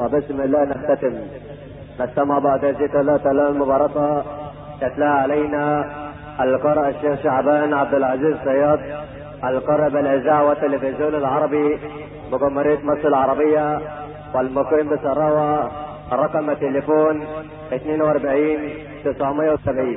وبسم الله نختتم. نستمع بعد الله تعالى المباركة تتلى علينا القرأ الشيخ شعبان عبد العزيز صياد القرأ بالإذاعة والتلفزيون العربي بجمهورية مصر العربية والمقيم بسراوة رقم التليفون 42 970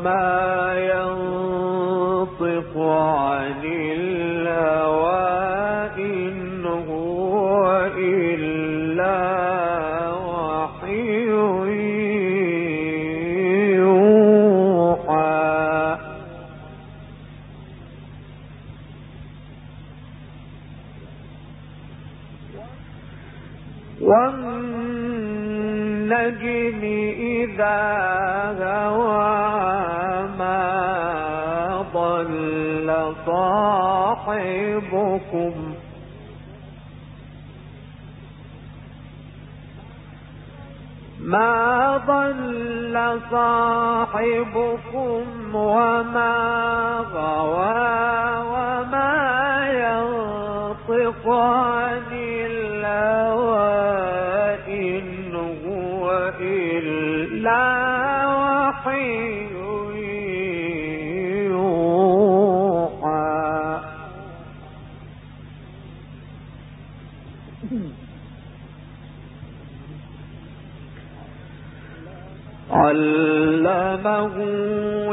وما ينطق عن صاحبكم. ما ضل صاحبكم وما غوى وما ينطق عن الهوى إن هو إلا علمه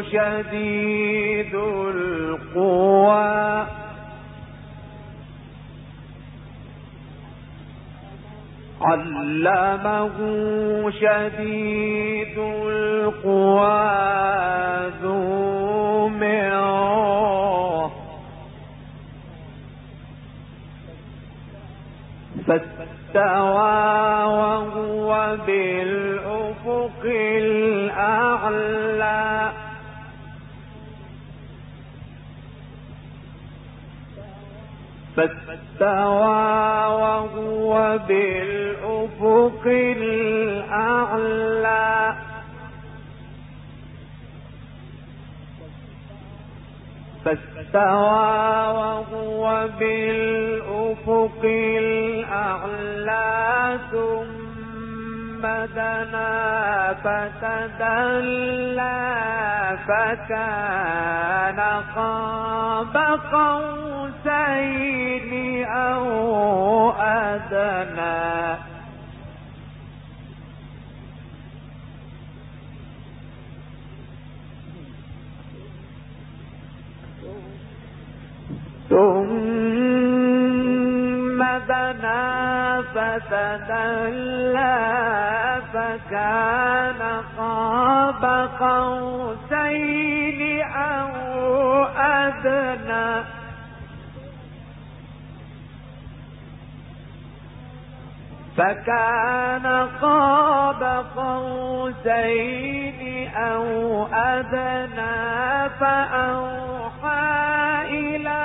شديد القوى. علمه شديد القوى ذو مرة فاستوى وهو بالأفق الأعلى. فاستوى وهو بالأفق الأعلى. فاستوى وهو بالأفق الأعلى. ثم دنا فتدلى فكان قاب قوسين أو أدنى. ثم فتدلى فكان قاب قوسين أو أدنى. فكان قاب قوسين أو أدنى فأوحى إلى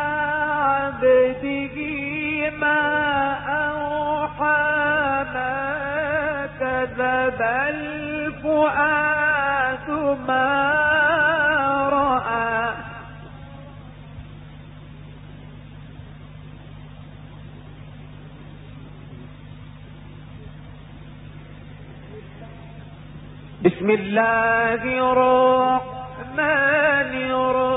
عبده ما ما كذب الفؤاد ما رأى. بسم الله الرحمن الرحيم.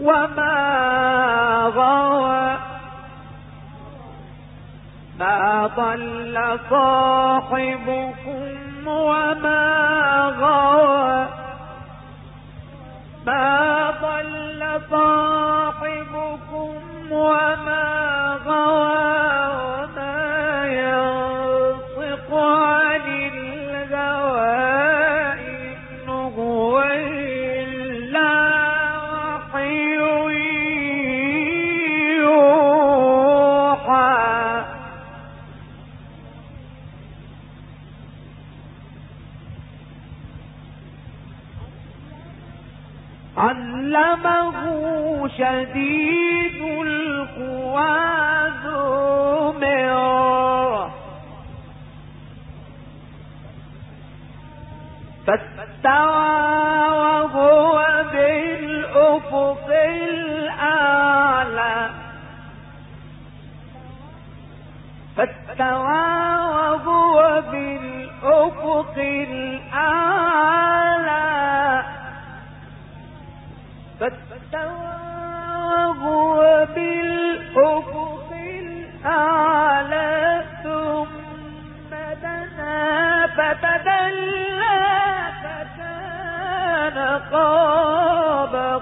وما غوى. ما ضل صاحبكم وما غوى. ما ضل صاحبكم وما غوى. شديد القوى ذو مرة فاستوى وهو بالأفق الأعلى. فاستوى وهو بالأفق الأعلى.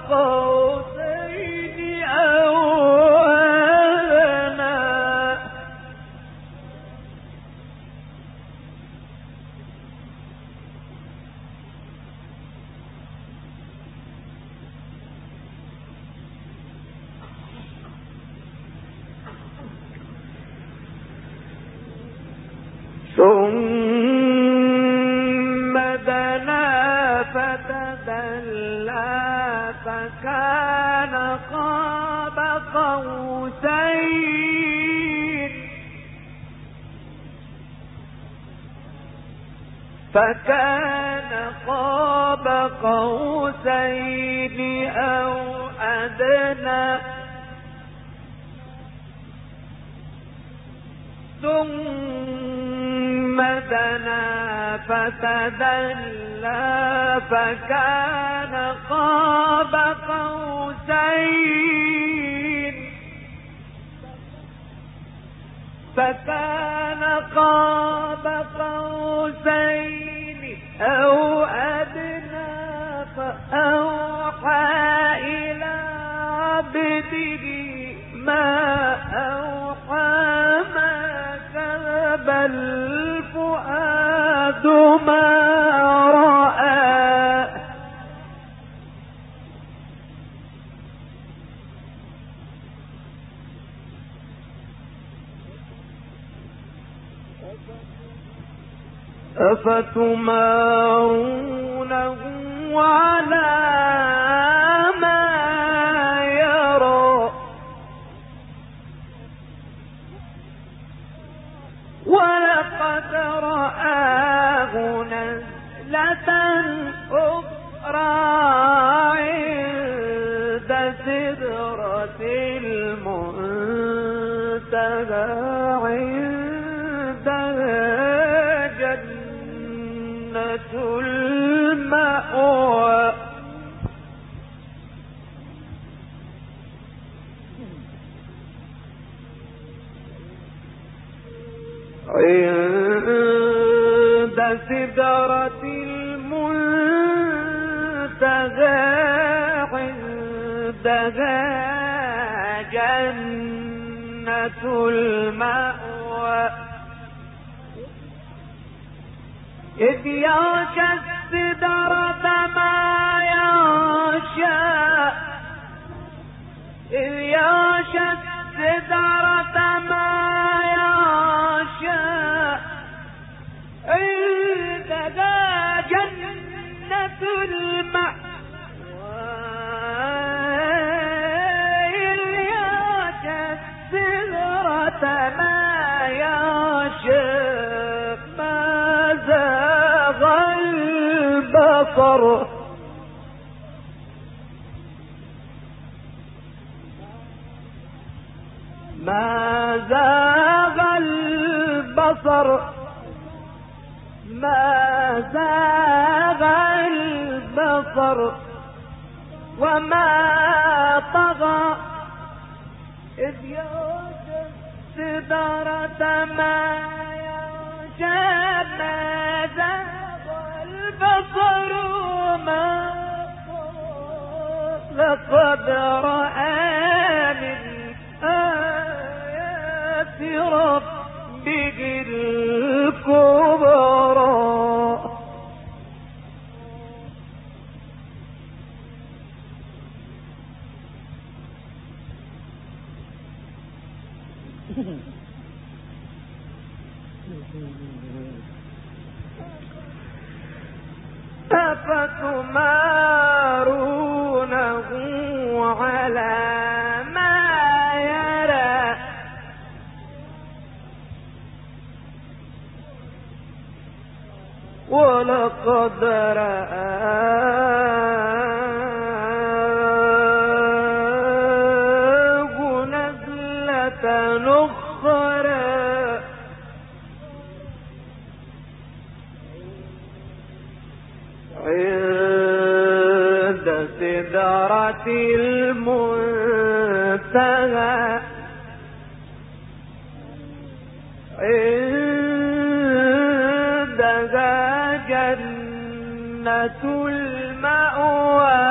قاب فكان قاب قوسين أو أدنى. ثم دنا فتدلى فكان قاب قوسين. فكان قاب قوسين أو إلى عبده ما أفتمارونه على عندها جنة المأوى. إذ كفر وما طغى. إذ يوجد سدرة ما يغشى ماذا والبصر البصر ما لقد رأى جنة المأوى.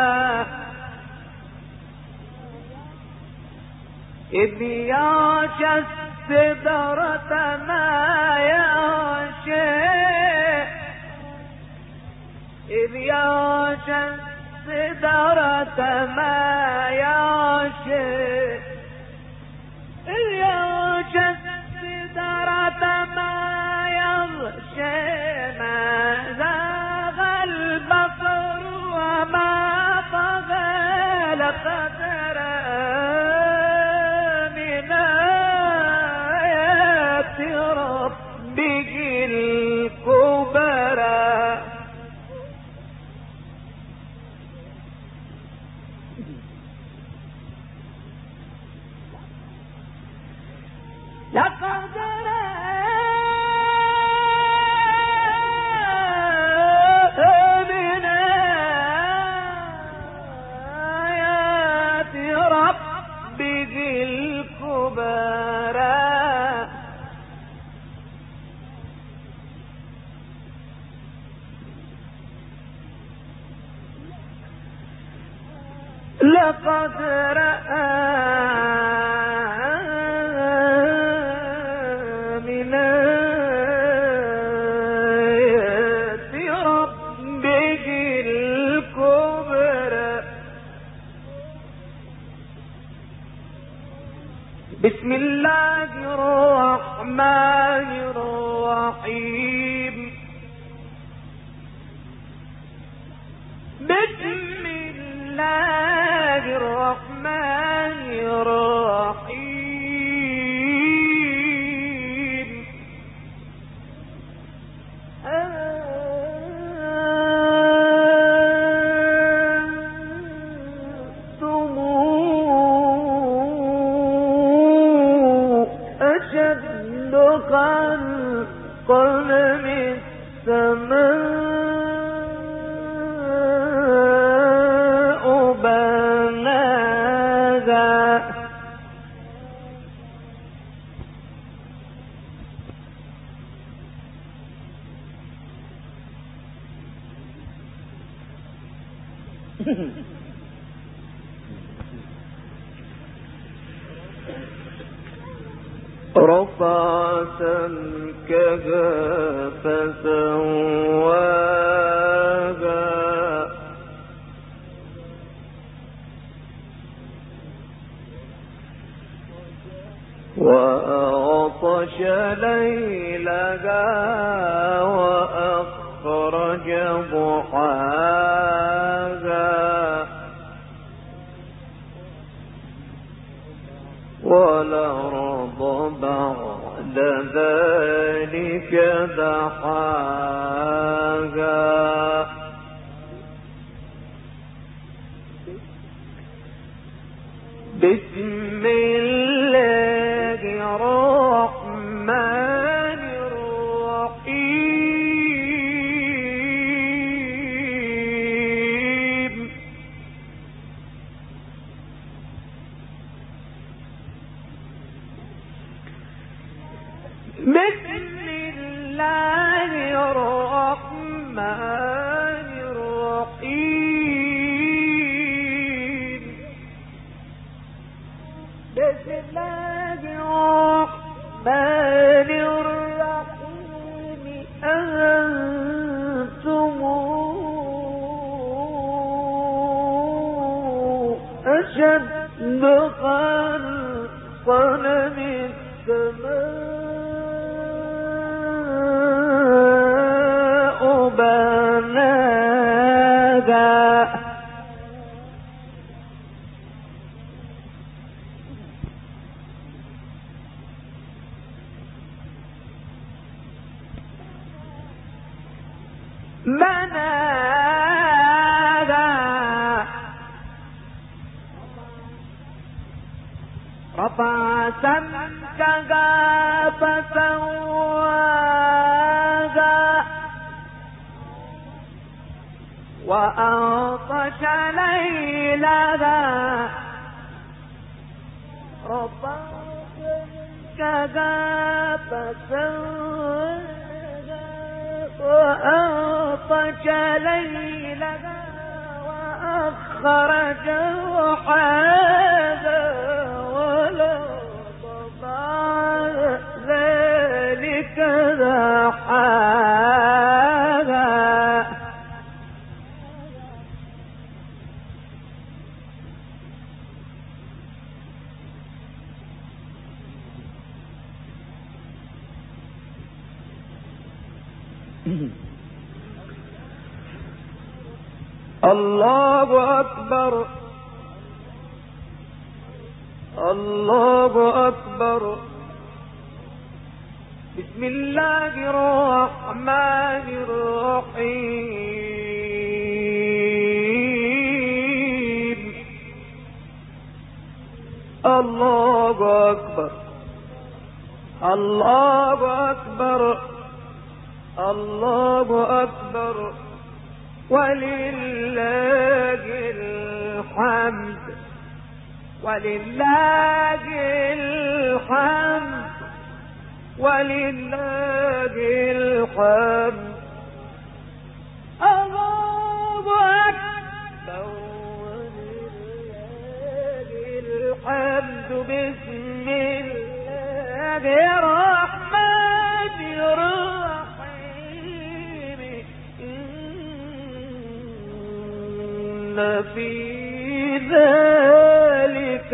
إذ يعشى السدرة ما يعشى إذ يعشى السدرة ما يعشى ذلك دحاً. رفع الله أكبر الله أكبر بسم الله الرحمن الرحيم الله أكبر الله أكبر الله أكبر ولله الحمد ولله الحمد ولله الحمد. الله أكبر ولله الحمد. بسم الله الرحمن الرحيم. إن في ذلك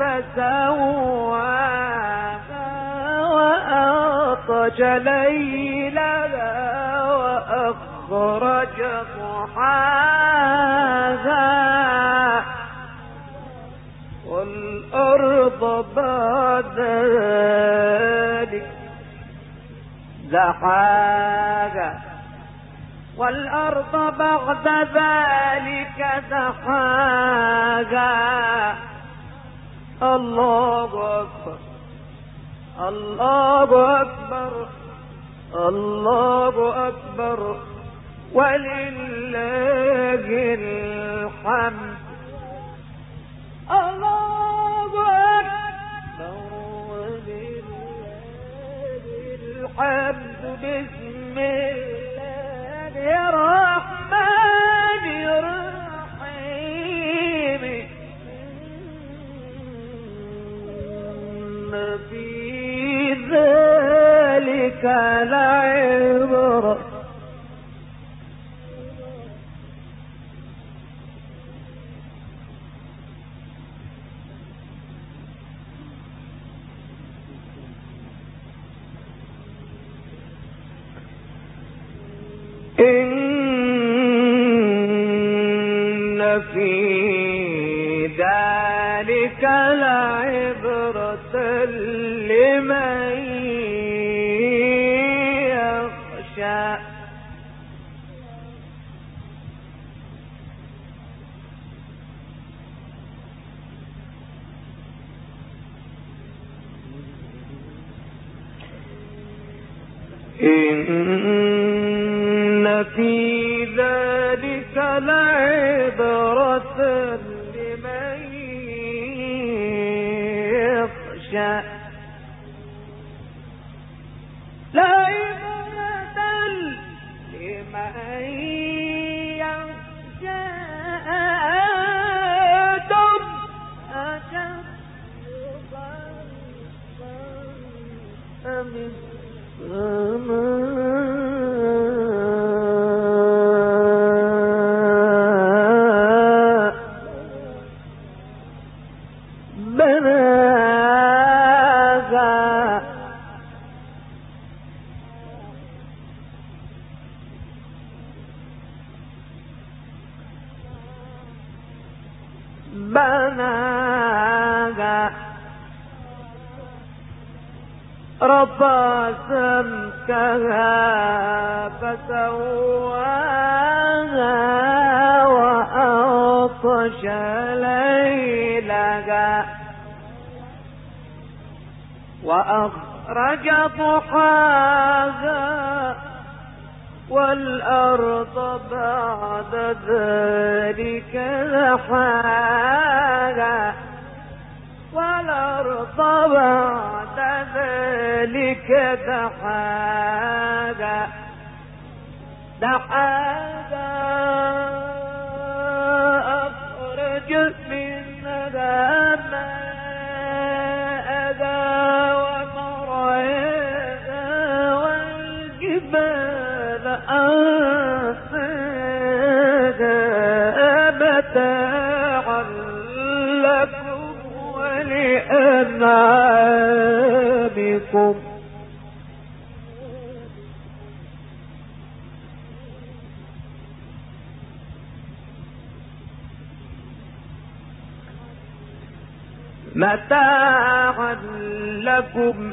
فسواها وأطج ليلها وأخرج ضحاها والأرض بعد ذلك دحاها والأرض بعد ذلك دحاها الله أكبر. الله أكبر. الله أكبر. ولله الحمد. الله أكبر. ولله الحمد. بسم الله في ذلك لعبرة. ذلك دحاها والأرض بعد ذلك دحاها دحاها ولأنعامكم متاعا لكم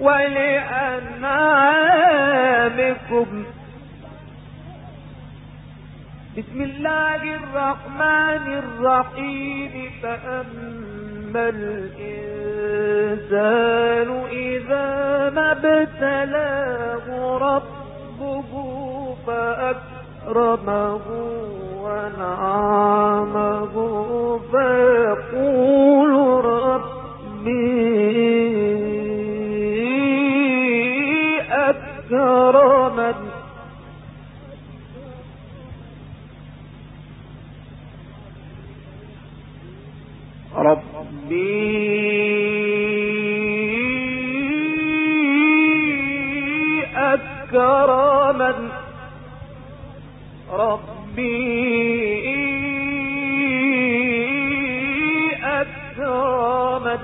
ولأنعامكم بسم الله الرحمن الرحيم فأما الإنسان إذا ما ابتلاه ربه فأكرمه ونعمه فيقول ربي أكرمن ربي أكرمن ربي أكرمن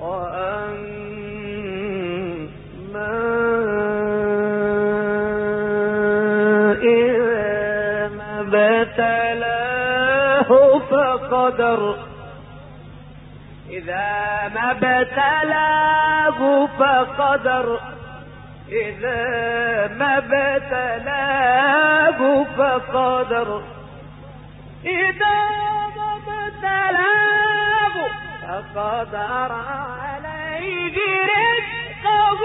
وأما إذا ابتلاه فقدر. إذا ما ابتلاه فقدر. إذا ما ابتلاه فقدر إذا ما ابتلاه فقدر عليه رزقه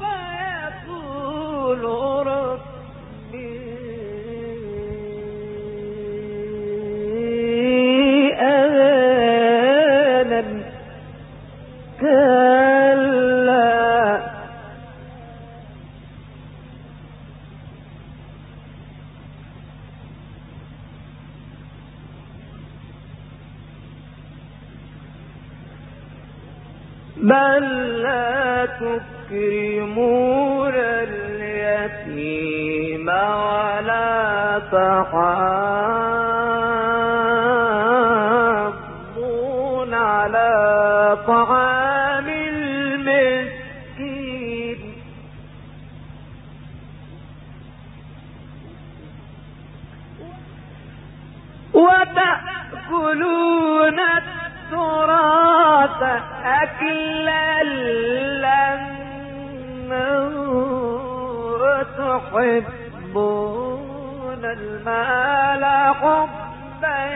فيقول ربي وتأكلون التراث أكلا لما وتحبون المال حبا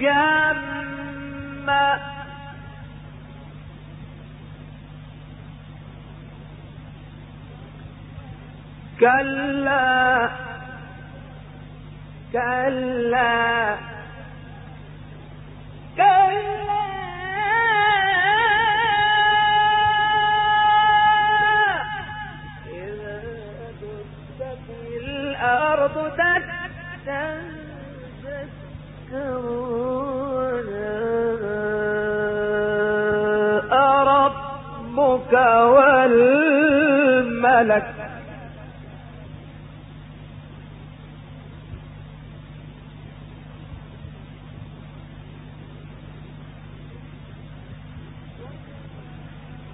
جما كلا كلا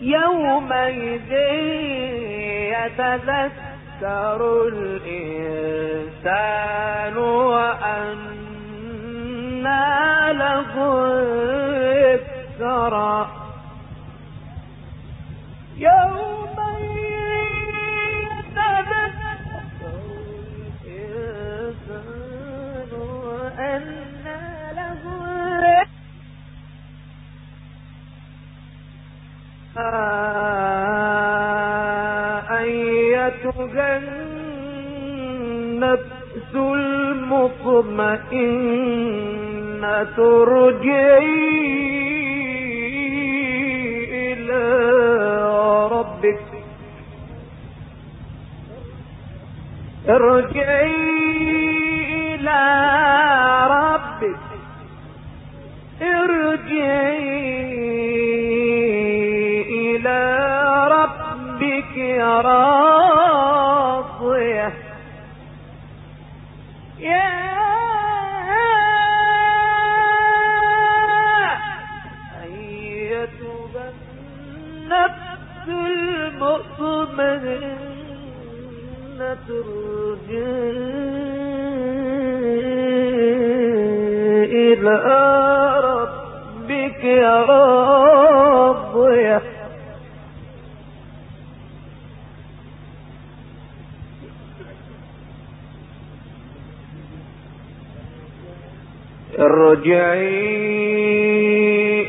يومئذ يتذكر الإنسان وأنى له الذكرى الإنسان وأنى له المطمئنة ارجعي إلى ربك. ارجعي ارجعي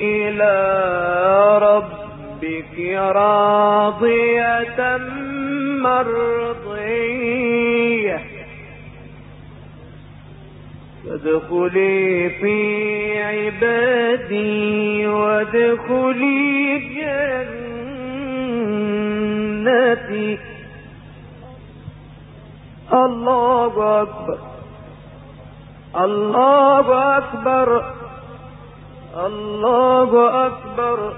إلى ربك راضية مرضية. فادخلي في عبادي وادخلي جنتي جنتي. الله أكبر. الله أكبر. الله أكبر.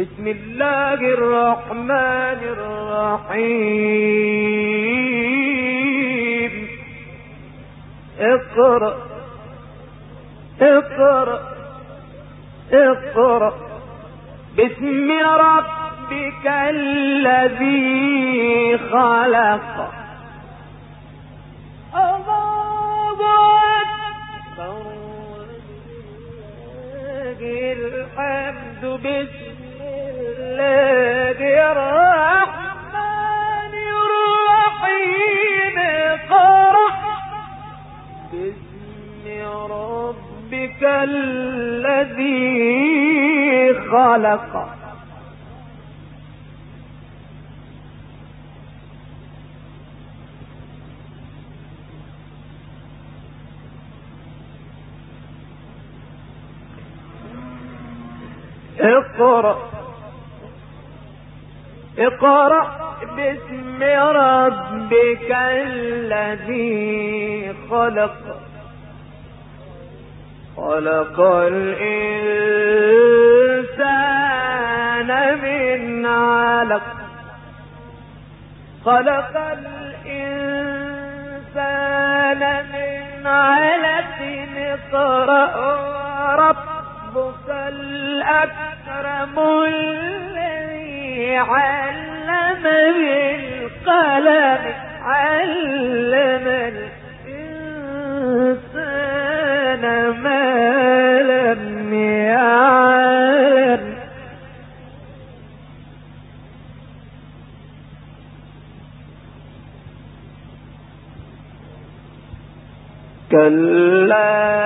بسم الله الرحمن الرحيم. اقرأ اقرأ اقرأ. باسم ربك الذي خلق. الله أكبر الحمد بسم الذي خلق. اقرأ. اقرأ باسم ربك الذي خلق. خلق الإنسان من علق. خلق الإنسان من علق. اقرأ ربك الأكرم الذي علم بالقلم كلا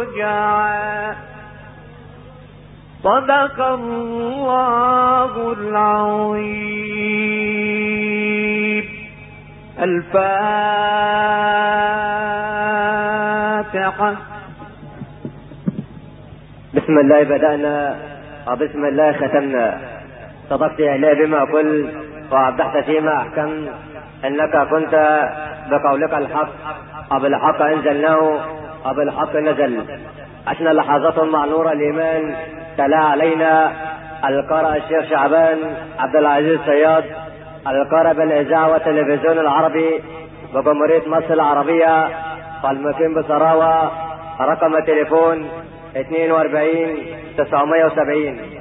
رجعا صدق الله العظيم. الفاتحة. بسم الله بدأنا وبسم الله ختمنا. صدقت إلهي بما قلت وأبدحت فيما أحكمت. إنك كنت بقولك الحق. وبالحق أنزلناه وبالحق نزل. عشنا لحظات مع نور الإيمان. تلا علينا القارئ الشيخ شعبان عبد العزيز صياد القارئ بالإذاعة والتلفزيون العربي بجمهورية مصر العربية. والمقيم بسراوة رقم التليفون 42 970